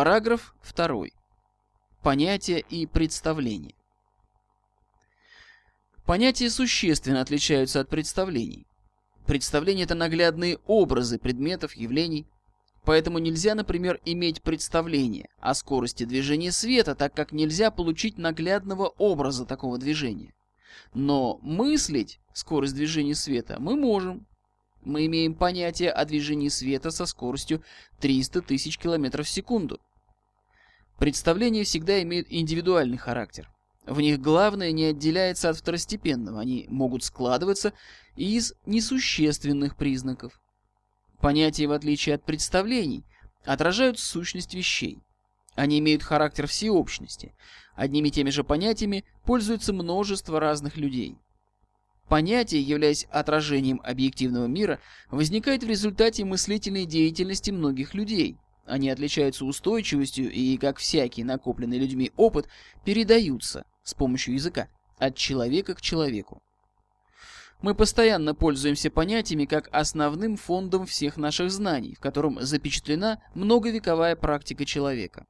Параграф 2. Понятия и представления. Понятия существенно отличаются от представлений. Представления – это наглядные образы предметов, явлений. Поэтому нельзя, например, иметь представление о скорости движения света, так как нельзя получить наглядного образа такого движения. Но мыслить скорость движения света мы можем. Мы имеем понятие о движении света со скоростью 300 тысяч километров в секунду. Представления всегда имеют индивидуальный характер. В них главное не отделяется от второстепенного, они могут складываться из несущественных признаков. Понятия, в отличие от представлений, отражают сущность вещей. Они имеют характер всеобщности. Одними и теми же понятиями пользуются множество разных людей. Понятие, являясь отражением объективного мира, возникает в результате мыслительной деятельности многих людей – они отличаются устойчивостью и, как всякий накопленный людьми опыт, передаются с помощью языка от человека к человеку. Мы постоянно пользуемся понятиями как основным фондом всех наших знаний, в котором запечатлена многовековая практика человека –